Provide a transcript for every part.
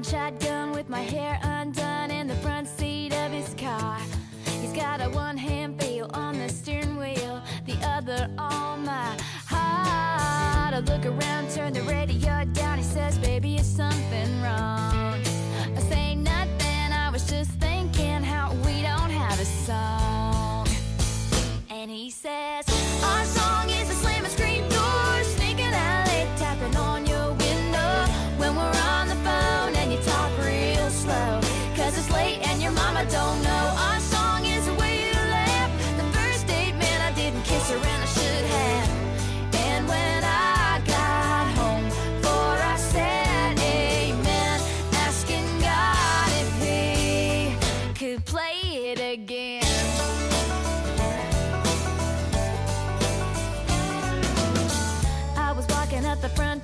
riding shotgun with my hair undone in the front seat of his car. He's got a one hand feel on the steering wheel, the other on my heart. I look around.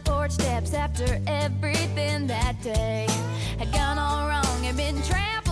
went steps after everything that day. Had gone all wrong and been trapped.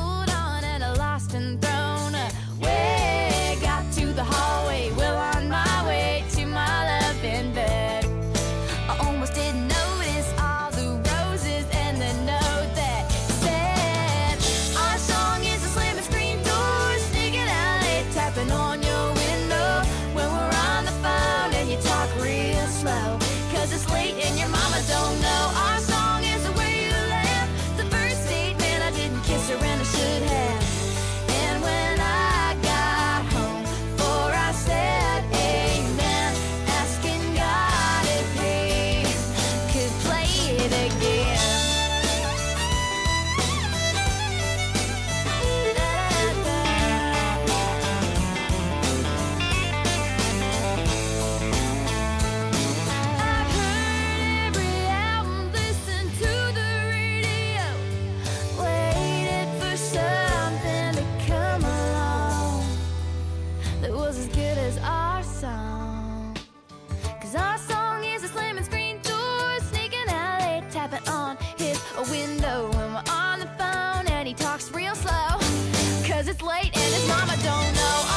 feels as good as our song. Cause our song is a slamming screen door, sneaking LA, tapping on his window when we're on the phone, and he talks real slow. Cause it's late and his mama don't know.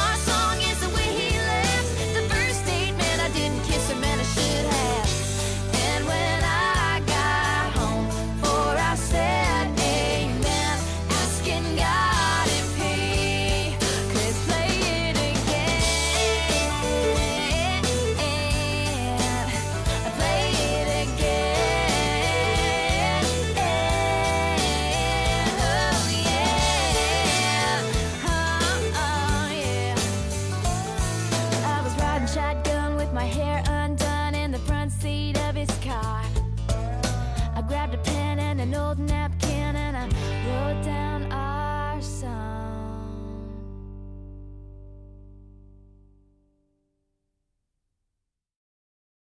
grabbed a pen and an old napkin and I wrote down our song.